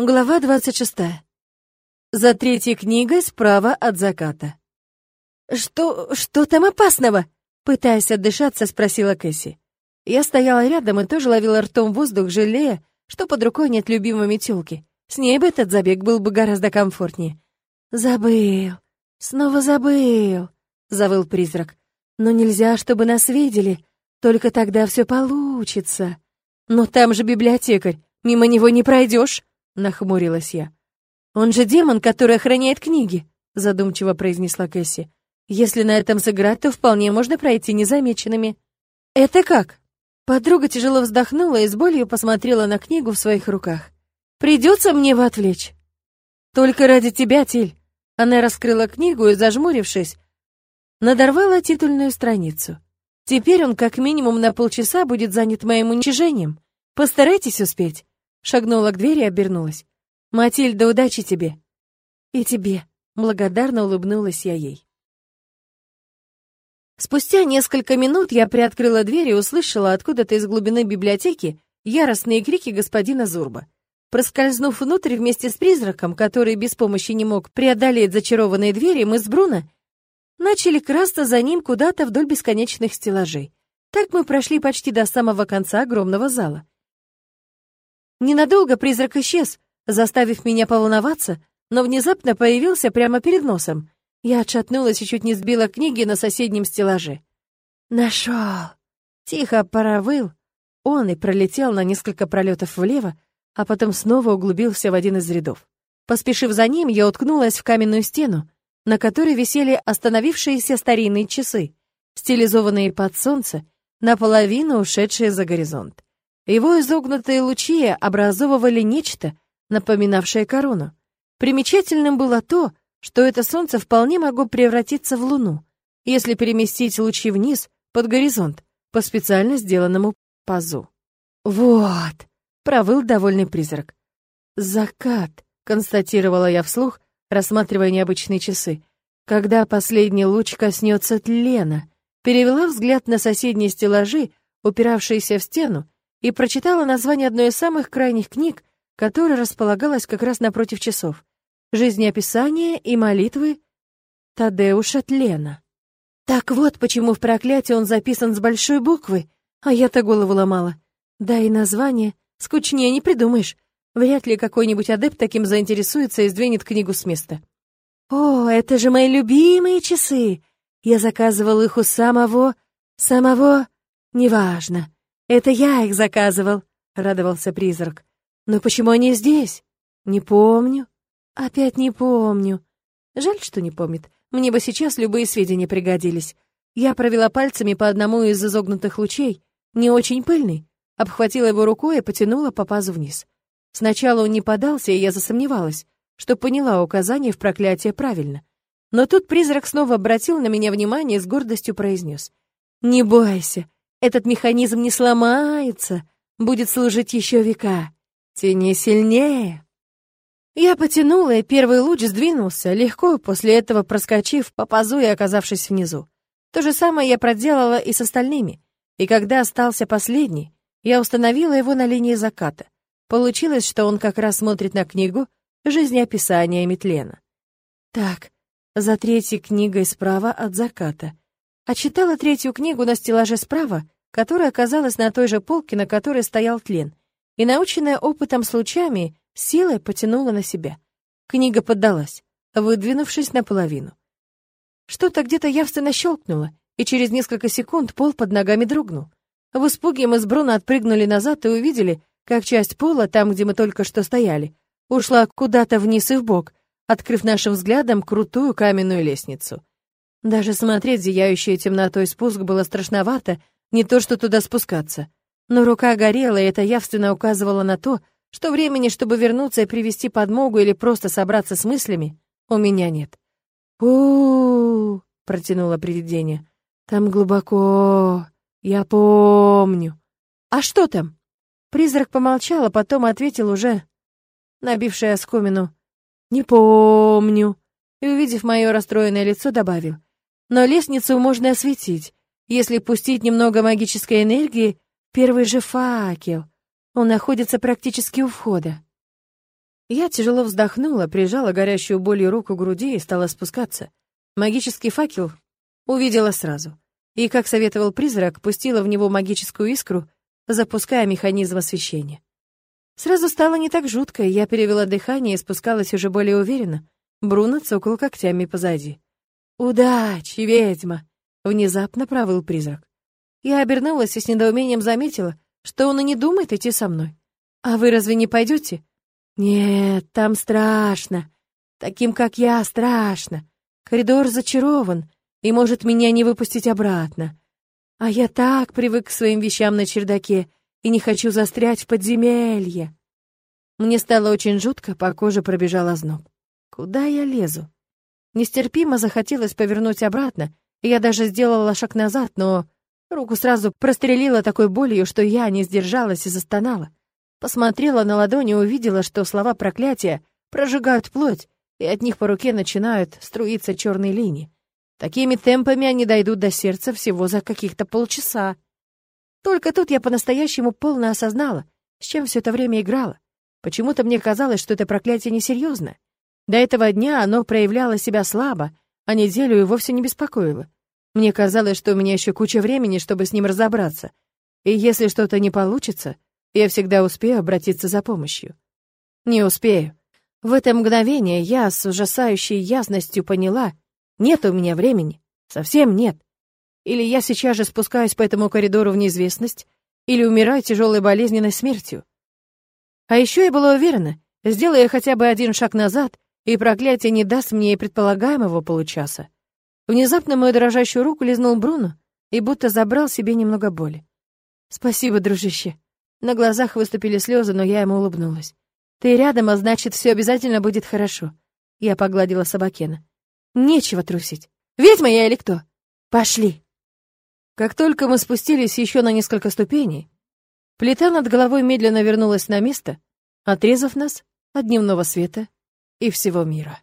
Глава 26. За третьей книгой справа от заката. «Что... что там опасного?» Пытаясь отдышаться, спросила Кэсси. Я стояла рядом и тоже ловила ртом воздух, жалея, что под рукой нет любимой метелки. С ней бы этот забег был бы гораздо комфортнее. «Забыл. Снова забыл», — завыл призрак. «Но нельзя, чтобы нас видели. Только тогда все получится. Но там же библиотекарь. Мимо него не пройдешь нахмурилась я. «Он же демон, который охраняет книги», — задумчиво произнесла Кэсси. «Если на этом сыграть, то вполне можно пройти незамеченными». «Это как?» Подруга тяжело вздохнула и с болью посмотрела на книгу в своих руках. «Придется мне его отвлечь». «Только ради тебя, Тиль». Она раскрыла книгу и, зажмурившись, надорвала титульную страницу. «Теперь он как минимум на полчаса будет занят моим уничижением. Постарайтесь успеть». Шагнула к двери и обернулась. «Матильда, удачи тебе!» «И тебе!» — благодарно улыбнулась я ей. Спустя несколько минут я приоткрыла дверь и услышала откуда-то из глубины библиотеки яростные крики господина Зурба. Проскользнув внутрь вместе с призраком, который без помощи не мог преодолеть зачарованные двери, мы с Бруно начали красться за ним куда-то вдоль бесконечных стеллажей. Так мы прошли почти до самого конца огромного зала. Ненадолго призрак исчез, заставив меня поволноваться, но внезапно появился прямо перед носом. Я отшатнулась и чуть не сбила книги на соседнем стеллаже. «Нашел!» Тихо поровыл. Он и пролетел на несколько пролетов влево, а потом снова углубился в один из рядов. Поспешив за ним, я уткнулась в каменную стену, на которой висели остановившиеся старинные часы, стилизованные под солнце, наполовину ушедшие за горизонт. Его изогнутые лучи образовывали нечто, напоминавшее корону. Примечательным было то, что это солнце вполне могло превратиться в луну, если переместить лучи вниз, под горизонт, по специально сделанному пазу. «Вот!» — провыл довольный призрак. «Закат», — констатировала я вслух, рассматривая необычные часы. «Когда последний луч коснется тлена?» Перевела взгляд на соседние стеллажи, упиравшиеся в стену, и прочитала название одной из самых крайних книг, которая располагалась как раз напротив часов. «Жизнеописание и молитвы Тадеуша Тлена». Так вот, почему в проклятии он записан с большой буквы, а я-то голову ломала. Да и название скучнее не придумаешь. Вряд ли какой-нибудь адепт таким заинтересуется и сдвинет книгу с места. «О, это же мои любимые часы! Я заказывал их у самого... самого... неважно. «Это я их заказывал», — радовался призрак. «Но почему они здесь?» «Не помню». «Опять не помню». Жаль, что не помнит. Мне бы сейчас любые сведения пригодились. Я провела пальцами по одному из изогнутых лучей, не очень пыльный, обхватила его рукой и потянула по пазу вниз. Сначала он не подался, и я засомневалась, что поняла указание в проклятие правильно. Но тут призрак снова обратил на меня внимание и с гордостью произнес. «Не бойся, этот механизм не сломается, будет служить еще века. Тяни сильнее. Я потянула, и первый луч сдвинулся, легко после этого проскочив по пазу и оказавшись внизу. То же самое я проделала и с остальными. И когда остался последний, я установила его на линии заката. Получилось, что он как раз смотрит на книгу «Жизнеописание Метлена». Так, за третьей книгой справа от заката — а читала третью книгу на стеллаже справа, которая оказалась на той же полке, на которой стоял тлен, и, наученная опытом с лучами, силой потянула на себя. Книга поддалась, выдвинувшись наполовину. Что-то где-то явственно щелкнуло, и через несколько секунд пол под ногами дрогнул. В испуге мы с Бруно отпрыгнули назад и увидели, как часть пола, там, где мы только что стояли, ушла куда-то вниз и вбок, открыв нашим взглядом крутую каменную лестницу. Даже смотреть зияющую темнотой спуск было страшновато, не то что туда спускаться. Но рука горела, и это явственно указывало на то, что времени, чтобы вернуться и привести подмогу или просто собраться с мыслями, у меня нет. у, -у, -у протянуло привидение. «Там глубоко. Я помню». «А что там?» Призрак помолчал, а потом ответил уже, набивший оскомину. «Не помню». И, увидев мое расстроенное лицо, добавил. Но лестницу можно осветить, если пустить немного магической энергии, первый же факел. Он находится практически у входа. Я тяжело вздохнула, прижала горящую болью руку к груди и стала спускаться. Магический факел увидела сразу. И, как советовал призрак, пустила в него магическую искру, запуская механизм освещения. Сразу стало не так жутко, я перевела дыхание и спускалась уже более уверенно. Бруно цокал когтями позади. «Удачи, ведьма!» — внезапно провыл призрак. Я обернулась и с недоумением заметила, что он и не думает идти со мной. «А вы разве не пойдете?» «Нет, там страшно. Таким, как я, страшно. Коридор зачарован и может меня не выпустить обратно. А я так привык к своим вещам на чердаке и не хочу застрять в подземелье». Мне стало очень жутко, по коже пробежал озноб. Куда я лезу? Нестерпимо захотелось повернуть обратно, и я даже сделала шаг назад, но руку сразу прострелила такой болью, что я не сдержалась и застонала. Посмотрела на ладони и увидела, что слова проклятия прожигают плоть, и от них по руке начинают струиться черные линии. Такими темпами они дойдут до сердца всего за каких-то полчаса. Только тут я по-настоящему полно осознала, с чем все это время играла. Почему-то мне казалось, что это проклятие несерьезно. До этого дня оно проявляло себя слабо, а неделю и вовсе не беспокоило. Мне казалось, что у меня еще куча времени, чтобы с ним разобраться. И если что-то не получится, я всегда успею обратиться за помощью. Не успею. В это мгновение я с ужасающей ясностью поняла, нет у меня времени, совсем нет. Или я сейчас же спускаюсь по этому коридору в неизвестность, или умираю тяжелой болезненной смертью. А еще я была уверена, сделая хотя бы один шаг назад, и проклятие не даст мне и предполагаемого получаса. Внезапно мою дрожащую руку лизнул Бруно и будто забрал себе немного боли. «Спасибо, дружище», на глазах выступили слезы, но я ему улыбнулась. «Ты рядом, а значит, все обязательно будет хорошо». Я погладила Собакена. «Нечего трусить. Ведьма я или кто? Пошли!» Как только мы спустились еще на несколько ступеней, плита над головой медленно вернулась на место, отрезав нас от дневного света и всего мира.